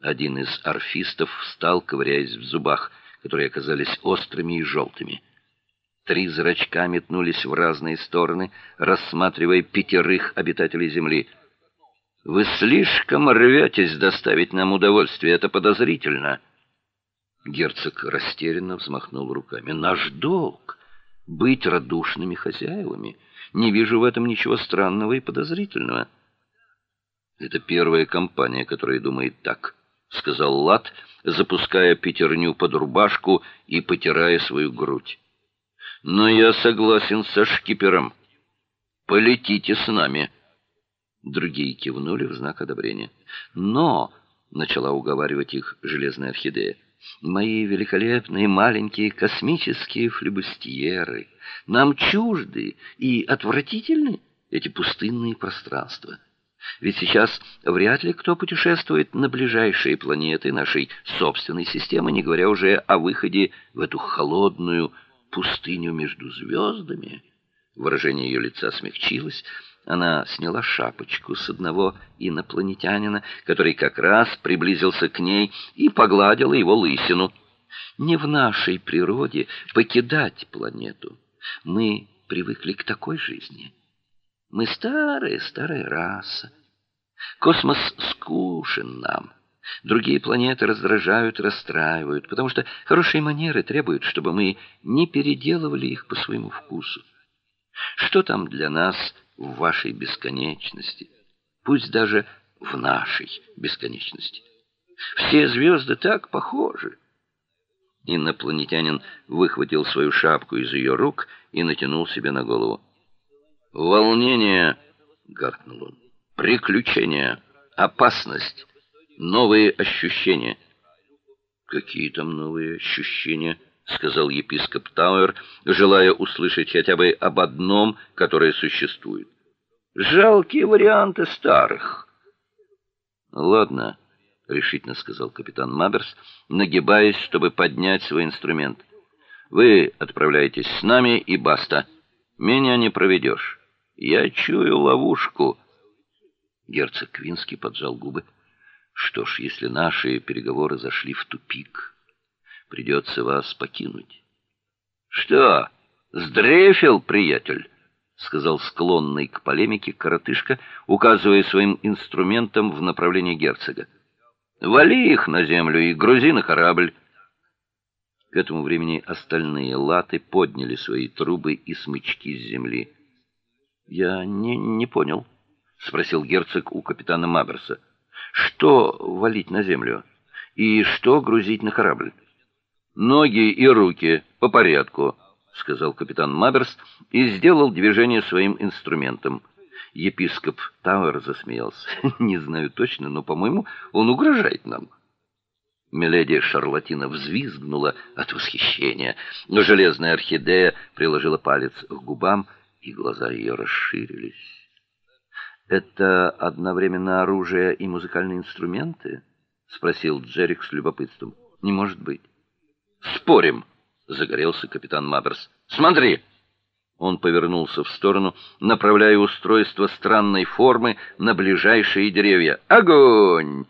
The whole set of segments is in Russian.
Один из орфистов встал, ковыряясь в зубах, которые оказались острыми и желтыми. Три зрачка метнулись в разные стороны, рассматривая пятерых обитателей земли. Вы слишком рветесь доставить нам удовольствие, это подозрительно. Герцог растерянно взмахнул руками. Наш долг быть радушными хозяевами. Не вижу в этом ничего странного и подозрительного. Это первая компания, которая думает так, сказал Лат, запуская пятерню под рубашку и потирая свою грудь. Но я согласен со шкипером. Полетите с нами. Другие кивнули в знак одобрения. Но начала уговаривать их железная орхидея. Мои великолепные маленькие космические флебустьеры, нам чужды и отвратительны эти пустынные пространства. Ведь сейчас вряд ли кто путешествует на ближайшие планеты нашей собственной системы, не говоря уже о выходе в эту холодную пустыню между звездами. Выражение ее лица смягчилось. Она сняла шапочку с одного инопланетянина, который как раз приблизился к ней и погладила его лысину. Не в нашей природе покидать планету. Мы привыкли к такой жизни. Мы старая, старая раса. Космос скучен нам. Другие планеты раздражают, расстраивают, потому что хорошие манеры требуют, чтобы мы не переделывали их по своему вкусу. Что там для нас в вашей бесконечности, пусть даже в нашей бесконечности. Все звезды так похожи. Инопланетянин выхватил свою шапку из ее рук и натянул себе на голову. Волнение, гаркнул. Приключения, опасность, новые ощущения. Какие там новые ощущения? сказал епископ Тауэр, желая услышать хотя бы об одном, которое существует. Жалкие варианты старых. Ладно, решительно сказал капитан Маберс, нагибаясь, чтобы поднять свой инструмент. Вы отправляетесь с нами и баста. Меня не проведешь. Я чую ловушку. Герцог Квинский поджал губы. Что ж, если наши переговоры зашли в тупик, придется вас покинуть. Что? Сдрефил, приятель, сказал склонный к полемике коротышка, указывая своим инструментом в направлении герцога. Вали их на землю и грузи на корабль. К этому времени остальные латы подняли свои трубы и смычки с земли. Я не не понял, спросил герцог у капитана Маберса. Что валить на землю и что грузить на корабль? Ноги и руки по порядку, сказал капитан Маберс и сделал движение своим инструментом. Епископ Тауэр засмеялся. Не знаю точно, но, по-моему, он угрожает нам. Миледи Шарлатина взвизгнула от восхищения, но железная орхидея приложила палец к губам, и глаза ее расширились. Это одновременно оружие и музыкальные инструменты? спросил Джерик с любопытством. Не может быть. Спорим, загорелся капитан Маберс. Смотри. Он повернулся в сторону, направляя устройство странной формы на ближайшие деревья. Огонь!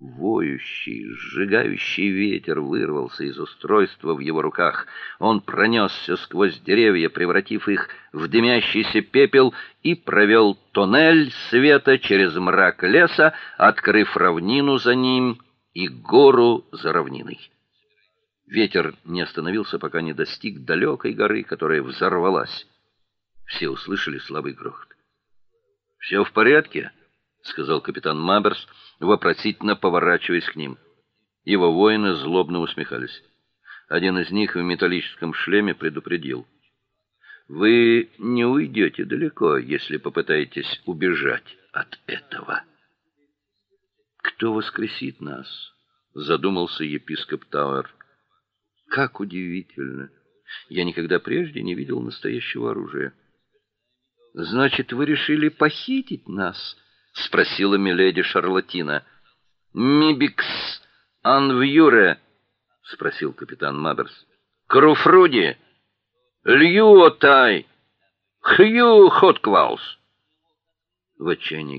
Воющий, сжигающий ветер вырвался из устройства в его руках. Он пронесся сквозь деревья, превратив их в дымящийся пепел, и провел тоннель света через мрак леса, открыв равнину за ним и гору за равниной. Ветер не остановился, пока не достиг далекой горы, которая взорвалась. Все услышали слабый грохот. «Все в порядке, сказал капитан Маберс, вопросительно поворачиваясь к ним. Его воины злобно усмехались. Один из них в металлическом шлеме предупредил: "Вы не уйдете далеко, если попытаетесь убежать от этого". Кто воскресит нас? задумался епископ Тауэр. Как удивительно. Я никогда прежде не видел настоящего оружия. Значит, вы решили похитить нас? Спросила миледи Шарлатина. Мибикс анвюре? спросил капитан Маберс. Круфруди, Льюотай, Хью Хоткваус. В отчаянии